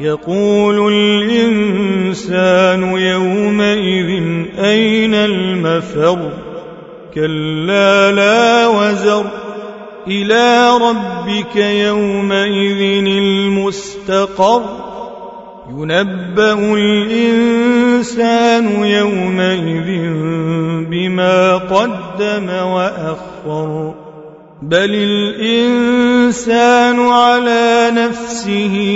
يقول الإنسان يومئذ أين المفر؟ كلا لا وزر. إلى ربك يومئذ المستقر. ينبأ الإنسان يومئذ بما قدم وأخر. بل الإنسان على نفسه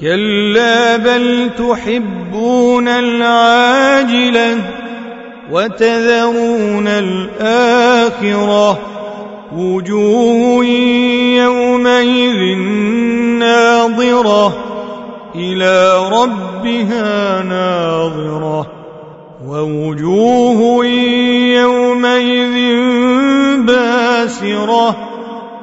كلا بل تحبون العاجلة وتذرون الآخرة. وجوه يومئذ ناظرة. إلى ربها ناظرة. ووجوه يومئذ باسرة.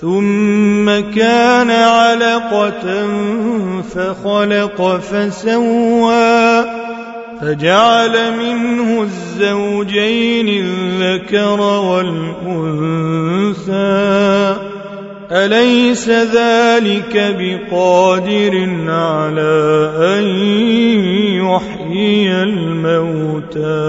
ثم كان علقة فخلق فسوى فجعل منه الزوجين الذكر والأنثى. أليس ذلك بقادر على أن يحيي الموتى؟